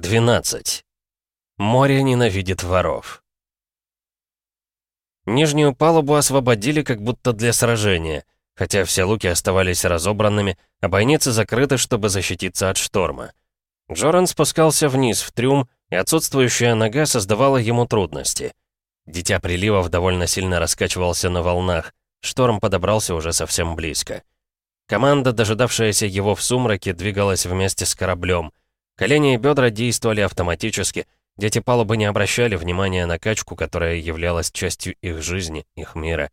12. Море ненавидит воров. Нижнюю палубу освободили как будто для сражения, хотя все луки оставались разобранными, а бойницы закрыты, чтобы защититься от шторма. Джоран спускался вниз в трюм, и отсутствующая нога создавала ему трудности. Дитя приливов довольно сильно раскачивался на волнах, шторм подобрался уже совсем близко. Команда, дожидавшаяся его в сумраке, двигалась вместе с кораблем — Колени и бедра действовали автоматически. Дети палубы не обращали внимания на качку, которая являлась частью их жизни, их мира.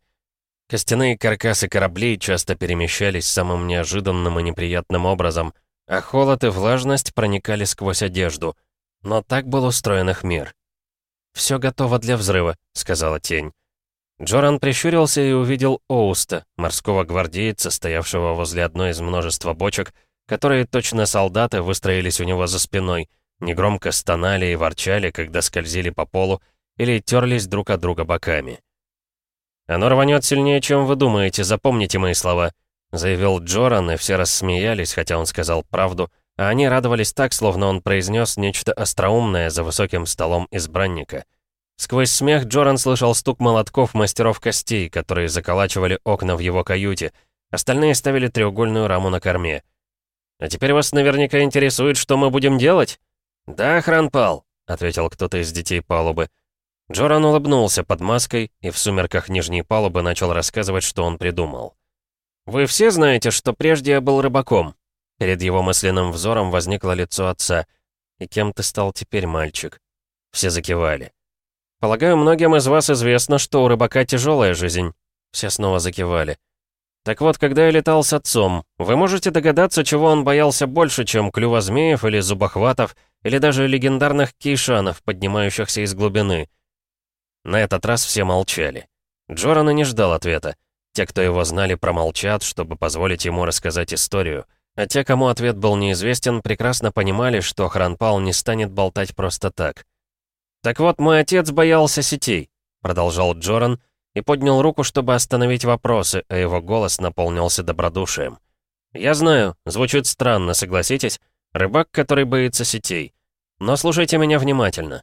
Костяные каркасы кораблей часто перемещались самым неожиданным и неприятным образом, а холод и влажность проникали сквозь одежду. Но так был устроен их мир. «Все готово для взрыва», — сказала тень. Джоран прищурился и увидел Оуста, морского гвардейца, стоявшего возле одной из множества бочек, которые точно солдаты выстроились у него за спиной, негромко стонали и ворчали, когда скользили по полу или терлись друг от друга боками. «Оно рванет сильнее, чем вы думаете, запомните мои слова», заявил Джоран, и все рассмеялись, хотя он сказал правду, а они радовались так, словно он произнес нечто остроумное за высоким столом избранника. Сквозь смех Джоран слышал стук молотков мастеров костей, которые заколачивали окна в его каюте, остальные ставили треугольную раму на корме. А теперь вас наверняка интересует, что мы будем делать?» «Да, Хранпал», — ответил кто-то из детей палубы. Джоран улыбнулся под маской и в сумерках нижней палубы начал рассказывать, что он придумал. «Вы все знаете, что прежде я был рыбаком». Перед его мысленным взором возникло лицо отца. «И кем ты стал теперь, мальчик?» Все закивали. «Полагаю, многим из вас известно, что у рыбака тяжелая жизнь». Все снова закивали. Так вот, когда я летал с отцом, вы можете догадаться, чего он боялся больше, чем клюва змеев или зубохватов, или даже легендарных кейшанов, поднимающихся из глубины. На этот раз все молчали. Джоран и не ждал ответа. Те, кто его знали, промолчат, чтобы позволить ему рассказать историю. А те, кому ответ был неизвестен, прекрасно понимали, что Хранпал не станет болтать просто так. «Так вот, мой отец боялся сетей», — продолжал Джоран, — и поднял руку, чтобы остановить вопросы, а его голос наполнился добродушием. «Я знаю, звучит странно, согласитесь? Рыбак, который боится сетей. Но слушайте меня внимательно.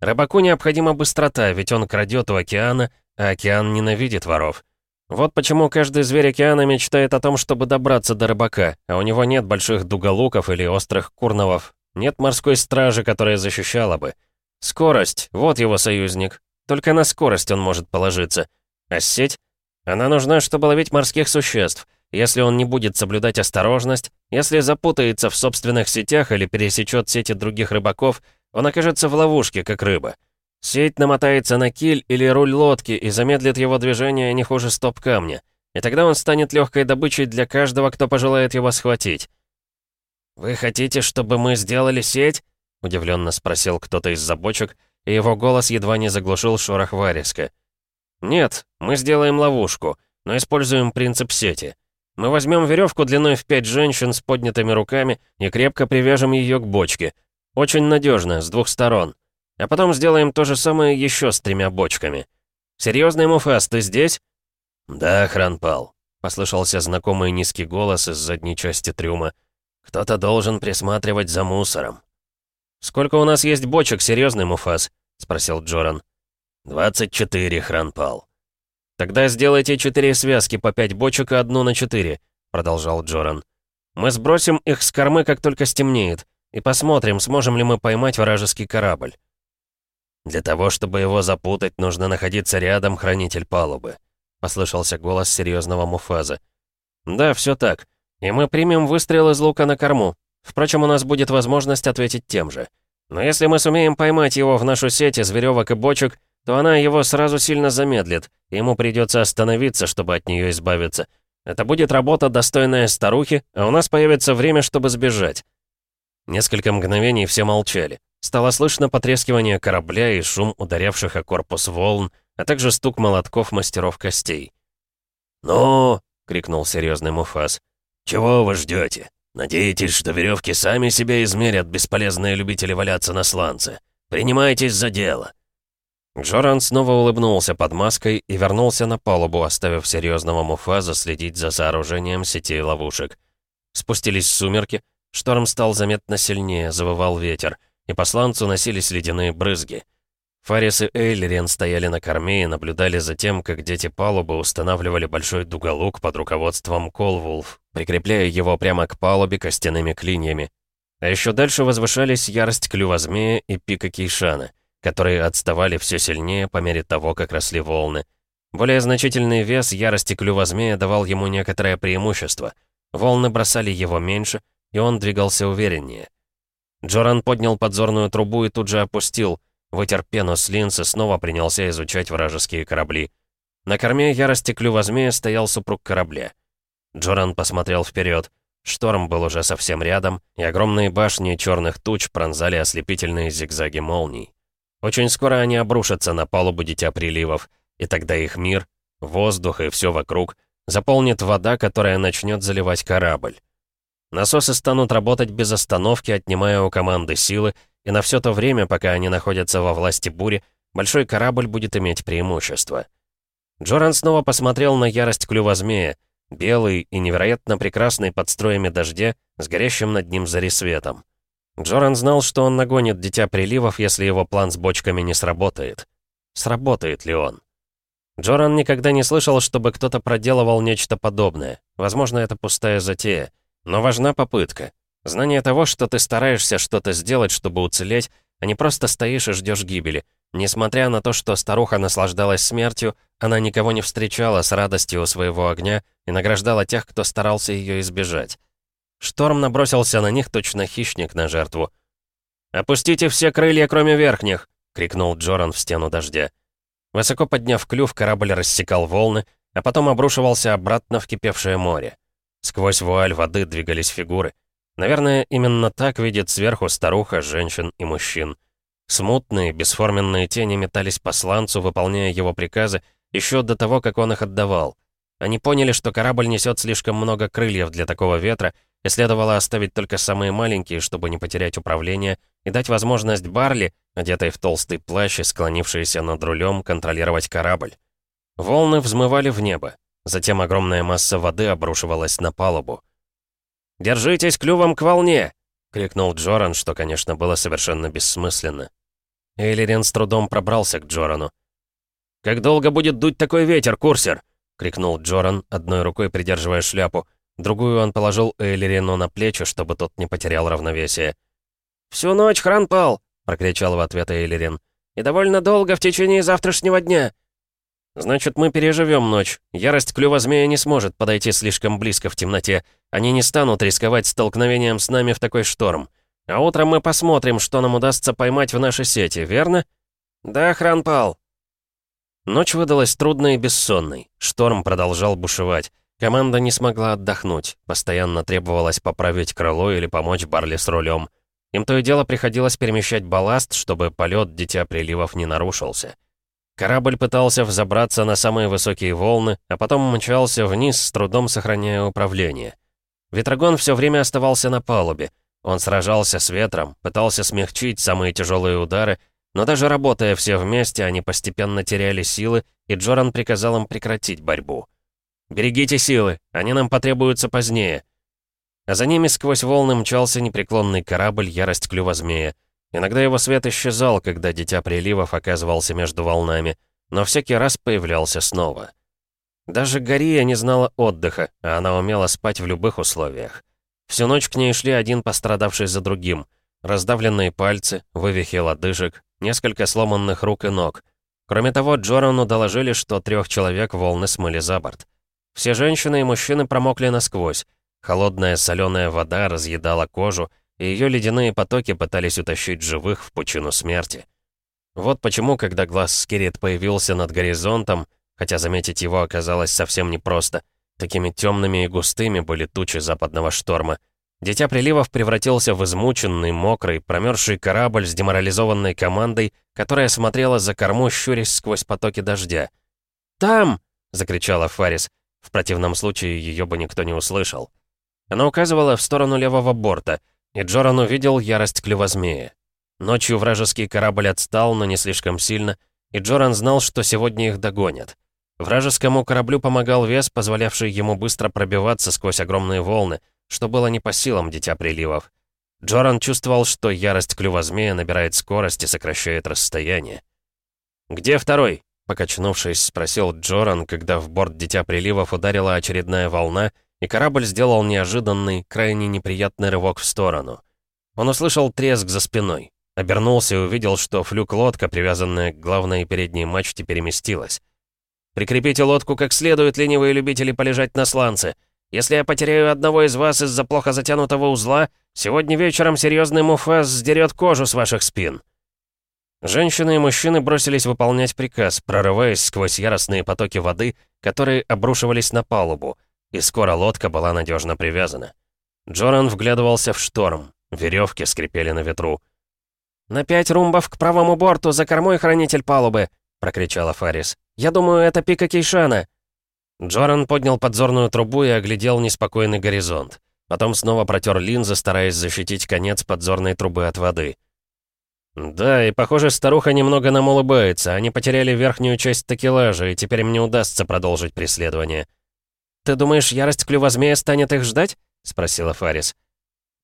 Рыбаку необходима быстрота, ведь он крадет у океана, а океан ненавидит воров. Вот почему каждый зверь океана мечтает о том, чтобы добраться до рыбака, а у него нет больших дуголуков или острых курновов, нет морской стражи, которая защищала бы. Скорость — вот его союзник. Только на скорость он может положиться. А сеть? Она нужна, чтобы ловить морских существ. Если он не будет соблюдать осторожность, если запутается в собственных сетях или пересечет сети других рыбаков, он окажется в ловушке, как рыба. Сеть намотается на киль или руль лодки и замедлит его движение не хуже стоп-камня. И тогда он станет легкой добычей для каждого, кто пожелает его схватить. «Вы хотите, чтобы мы сделали сеть?» — удивленно спросил кто-то из забочек — и его голос едва не заглушил шорох Вариска. «Нет, мы сделаем ловушку, но используем принцип сети. Мы возьмем веревку длиной в пять женщин с поднятыми руками и крепко привяжем ее к бочке. Очень надежно, с двух сторон. А потом сделаем то же самое еще с тремя бочками. Серьезный Муфас, ты здесь?» «Да, Хранпал», — послышался знакомый низкий голос из задней части трюма. «Кто-то должен присматривать за мусором». «Сколько у нас есть бочек, серьезный Муфас?» — спросил Джоран. «Двадцать четыре, Хранпал». «Тогда сделайте четыре связки по пять бочек и одну на четыре», — продолжал Джоран. «Мы сбросим их с кормы, как только стемнеет, и посмотрим, сможем ли мы поймать вражеский корабль». «Для того, чтобы его запутать, нужно находиться рядом, хранитель палубы», — послышался голос серьезного Муфаза. «Да, все так. И мы примем выстрел из лука на корму. Впрочем, у нас будет возможность ответить тем же. Но если мы сумеем поймать его в нашу сеть из веревок и бочек, то она его сразу сильно замедлит, и ему придется остановиться, чтобы от нее избавиться. Это будет работа, достойная старухи, а у нас появится время, чтобы сбежать». Несколько мгновений все молчали. Стало слышно потрескивание корабля и шум ударявших о корпус волн, а также стук молотков мастеров костей. «Ну!» — крикнул серьезный Муфас. «Чего вы ждете? Надеетесь, что веревки сами себя измерят, бесполезные любители валяться на сланце? Принимайтесь за дело!» Джоран снова улыбнулся под маской и вернулся на палубу, оставив серьезного Муфаза следить за сооружением сетей ловушек. Спустились сумерки, шторм стал заметно сильнее, завывал ветер, и по сланцу носились ледяные брызги. Фарис и Эйлерен стояли на корме и наблюдали за тем, как дети палубы устанавливали большой дуголук под руководством Колвулф, прикрепляя его прямо к палубе костяными клиньями. А еще дальше возвышались ярость клюва змея и пика Кейшана, которые отставали все сильнее по мере того, как росли волны. Более значительный вес ярости клюва змея давал ему некоторое преимущество. Волны бросали его меньше, и он двигался увереннее. Джоран поднял подзорную трубу и тут же опустил — вытер пену с линз и снова принялся изучать вражеские корабли. На корме ярости клюва змея стоял супруг корабля. Джоран посмотрел вперед. Шторм был уже совсем рядом, и огромные башни черных туч пронзали ослепительные зигзаги молний. Очень скоро они обрушатся на палубу Дитя Приливов, и тогда их мир, воздух и все вокруг заполнит вода, которая начнет заливать корабль. Насосы станут работать без остановки, отнимая у команды силы и на все то время, пока они находятся во власти бури, большой корабль будет иметь преимущество. Джоран снова посмотрел на ярость клюва змея, белый и невероятно прекрасный под строями дождя, с горящим над ним зарисветом. Джоран знал, что он нагонит Дитя Приливов, если его план с бочками не сработает. Сработает ли он? Джоран никогда не слышал, чтобы кто-то проделывал нечто подобное. Возможно, это пустая затея. Но важна попытка. Знание того, что ты стараешься что-то сделать, чтобы уцелеть, а не просто стоишь и ждешь гибели. Несмотря на то, что старуха наслаждалась смертью, она никого не встречала с радостью своего огня и награждала тех, кто старался ее избежать. Шторм набросился на них точно хищник на жертву. «Опустите все крылья, кроме верхних!» — крикнул Джоран в стену дождя. Высоко подняв клюв, корабль рассекал волны, а потом обрушивался обратно в кипевшее море. Сквозь вуаль воды двигались фигуры. Наверное, именно так видит сверху старуха, женщин и мужчин. Смутные, бесформенные тени метались по сланцу, выполняя его приказы, еще до того, как он их отдавал. Они поняли, что корабль несет слишком много крыльев для такого ветра, и следовало оставить только самые маленькие, чтобы не потерять управление, и дать возможность Барли, одетой в толстый плащ и склонившейся над рулем, контролировать корабль. Волны взмывали в небо, затем огромная масса воды обрушивалась на палубу. «Держитесь клювом к волне!» — крикнул Джоран, что, конечно, было совершенно бессмысленно. Эйлерин с трудом пробрался к Джорану. «Как долго будет дуть такой ветер, курсер?» — крикнул Джоран, одной рукой придерживая шляпу. Другую он положил Эйлерину на плечи, чтобы тот не потерял равновесие. «Всю ночь хранпал, прокричал в ответ Эйлерин. «И довольно долго в течение завтрашнего дня!» «Значит, мы переживем ночь. Ярость клюва змея не сможет подойти слишком близко в темноте. Они не станут рисковать столкновением с нами в такой шторм. А утром мы посмотрим, что нам удастся поймать в нашей сети, верно?» «Да, Хранпал». Ночь выдалась трудной и бессонной. Шторм продолжал бушевать. Команда не смогла отдохнуть. Постоянно требовалось поправить крыло или помочь Барли с рулем. Им то и дело приходилось перемещать балласт, чтобы полет Дитя Приливов не нарушился. Корабль пытался взобраться на самые высокие волны, а потом мчался вниз, с трудом сохраняя управление. Ветрогон все время оставался на палубе. Он сражался с ветром, пытался смягчить самые тяжелые удары, но даже работая все вместе, они постепенно теряли силы, и Джоран приказал им прекратить борьбу. «Берегите силы, они нам потребуются позднее». А за ними сквозь волны мчался непреклонный корабль «Ярость клюва змея». Иногда его свет исчезал, когда Дитя Приливов оказывался между волнами, но всякий раз появлялся снова. Даже Гория не знала отдыха, а она умела спать в любых условиях. Всю ночь к ней шли один пострадавший за другим. Раздавленные пальцы, вывихи лодыжек, несколько сломанных рук и ног. Кроме того, Джорану доложили, что трех человек волны смыли за борт. Все женщины и мужчины промокли насквозь. Холодная соленая вода разъедала кожу — и ее ледяные потоки пытались утащить живых в пучину смерти. Вот почему, когда глаз Скирит появился над горизонтом, хотя заметить его оказалось совсем непросто, такими темными и густыми были тучи западного шторма, Дитя приливов превратился в измученный, мокрый, промерзший корабль с деморализованной командой, которая смотрела за корму, щурясь сквозь потоки дождя. «Там!» — закричала Фарис. В противном случае ее бы никто не услышал. Она указывала в сторону левого борта — и Джоран увидел ярость клювозмея. Ночью вражеский корабль отстал, но не слишком сильно, и Джоран знал, что сегодня их догонят. Вражескому кораблю помогал вес, позволявший ему быстро пробиваться сквозь огромные волны, что было не по силам Дитя Приливов. Джоран чувствовал, что ярость клювозмея набирает скорость и сокращает расстояние. «Где второй?» — покачнувшись, спросил Джоран, когда в борт Дитя Приливов ударила очередная волна, и корабль сделал неожиданный, крайне неприятный рывок в сторону. Он услышал треск за спиной, обернулся и увидел, что флюк-лодка, привязанная к главной и передней мачте, переместилась. «Прикрепите лодку как следует, ленивые любители полежать на сланце. Если я потеряю одного из вас из-за плохо затянутого узла, сегодня вечером серьезный муфас сдерет кожу с ваших спин». Женщины и мужчины бросились выполнять приказ, прорываясь сквозь яростные потоки воды, которые обрушивались на палубу — и скоро лодка была надежно привязана. Джоран вглядывался в шторм, веревки скрипели на ветру. «На пять румбов к правому борту, за кормой хранитель палубы!» — прокричала Фарис. «Я думаю, это пика Кейшана!» Джоран поднял подзорную трубу и оглядел неспокойный горизонт. Потом снова протер линзы, стараясь защитить конец подзорной трубы от воды. «Да, и похоже, старуха немного нам улыбается. Они потеряли верхнюю часть такелажа, и теперь им не удастся продолжить преследование». «Ты думаешь, ярость клюва змея станет их ждать?» — спросила Фарис.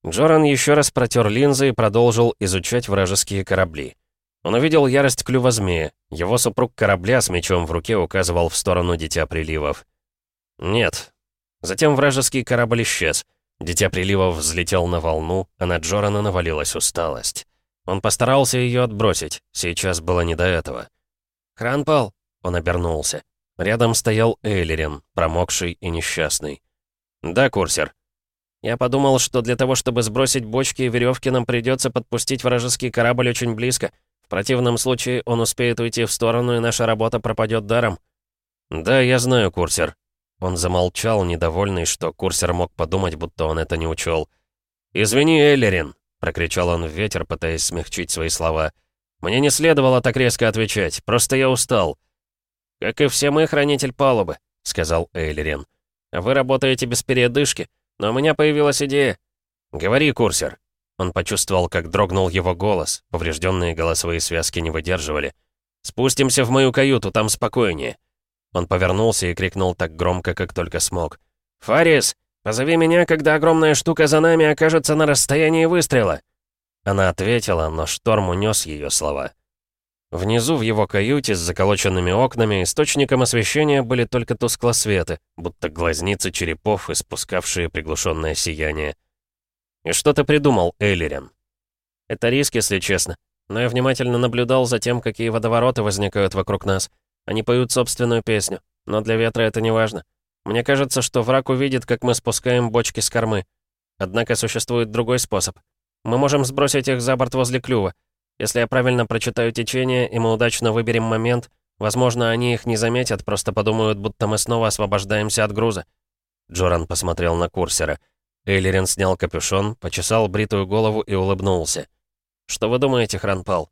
Джоран еще раз протер линзы и продолжил изучать вражеские корабли. Он увидел ярость клюва змея. Его супруг корабля с мечом в руке указывал в сторону Дитя Приливов. «Нет». Затем вражеский корабль исчез. Дитя Приливов взлетел на волну, а на Джорана навалилась усталость. Он постарался ее отбросить. Сейчас было не до этого. «Хранпал!» — он обернулся. Рядом стоял Эйлерин, промокший и несчастный. «Да, курсер». «Я подумал, что для того, чтобы сбросить бочки и веревки, нам придется подпустить вражеский корабль очень близко. В противном случае он успеет уйти в сторону, и наша работа пропадет даром». «Да, я знаю, курсер». Он замолчал, недовольный, что курсер мог подумать, будто он это не учел. «Извини, Эйлерин», — прокричал он в ветер, пытаясь смягчить свои слова. «Мне не следовало так резко отвечать, просто я устал». «Как и все мы, хранитель палубы», — сказал Эйлерен. «Вы работаете без передышки, но у меня появилась идея». «Говори, курсер». Он почувствовал, как дрогнул его голос. Поврежденные голосовые связки не выдерживали. «Спустимся в мою каюту, там спокойнее». Он повернулся и крикнул так громко, как только смог. «Фарис, позови меня, когда огромная штука за нами окажется на расстоянии выстрела!» Она ответила, но шторм унес ее слова. Внизу в его каюте с заколоченными окнами источником освещения были только тусклосветы, будто глазницы черепов, испускавшие приглушенное сияние. И что-то придумал Эллирен. Это риск, если честно, но я внимательно наблюдал за тем, какие водовороты возникают вокруг нас. Они поют собственную песню, но для ветра это не важно. Мне кажется, что враг увидит, как мы спускаем бочки с кормы. Однако существует другой способ. Мы можем сбросить их за борт возле клюва, если я правильно прочитаю течение, и мы удачно выберем момент, возможно, они их не заметят, просто подумают, будто мы снова освобождаемся от груза». Джоран посмотрел на курсера. Эйлерин снял капюшон, почесал бритую голову и улыбнулся. «Что вы думаете, Хранпал?»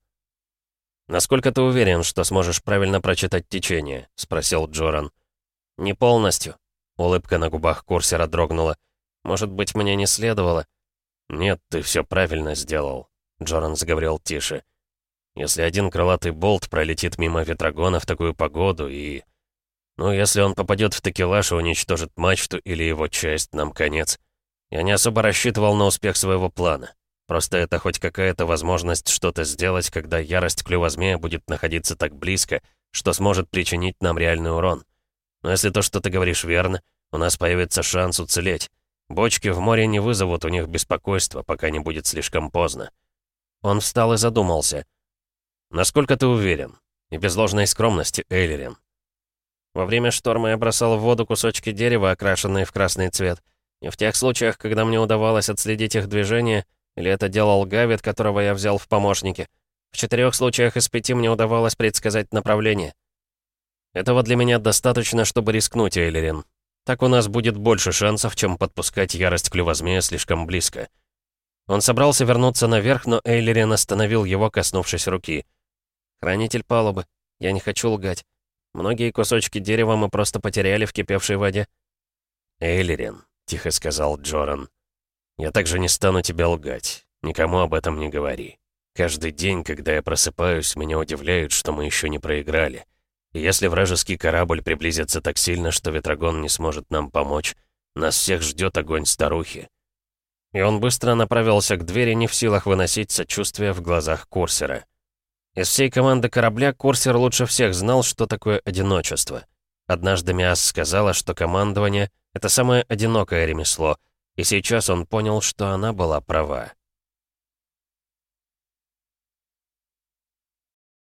«Насколько ты уверен, что сможешь правильно прочитать течение?» — спросил Джоран. «Не полностью». Улыбка на губах курсера дрогнула. «Может быть, мне не следовало?» «Нет, ты все правильно сделал», Джоран заговорил тише. «Если один крылатый болт пролетит мимо Ветрогона в такую погоду и...» «Ну, если он попадет в текелаж и уничтожит мачту или его часть, нам конец. Я не особо рассчитывал на успех своего плана. Просто это хоть какая-то возможность что-то сделать, когда ярость клюва змея будет находиться так близко, что сможет причинить нам реальный урон. Но если то, что ты говоришь, верно, у нас появится шанс уцелеть. Бочки в море не вызовут у них беспокойства, пока не будет слишком поздно. Он встал и задумался. «Насколько ты уверен?» И без ложной скромности, Эйлерин. Во время шторма я бросал в воду кусочки дерева, окрашенные в красный цвет. И в тех случаях, когда мне удавалось отследить их движение, или это делал Гавит, которого я взял в помощники, в четырех случаях из пяти мне удавалось предсказать направление. Этого для меня достаточно, чтобы рискнуть, Эйлерин. Так у нас будет больше шансов, чем подпускать ярость клювозмея слишком близко. Он собрался вернуться наверх, но Эйлерин остановил его, коснувшись руки. «Хранитель палубы. Я не хочу лгать. Многие кусочки дерева мы просто потеряли в кипевшей воде». «Эйлерин», — тихо сказал Джоран, — «я также не стану тебя лгать. Никому об этом не говори. Каждый день, когда я просыпаюсь, меня удивляют, что мы еще не проиграли. И если вражеский корабль приблизится так сильно, что Ветрогон не сможет нам помочь, нас всех ждет огонь старухи» и он быстро направился к двери, не в силах выносить сочувствие в глазах курсера. Из всей команды корабля курсер лучше всех знал, что такое одиночество. Однажды Миас сказала, что командование — это самое одинокое ремесло, и сейчас он понял, что она была права.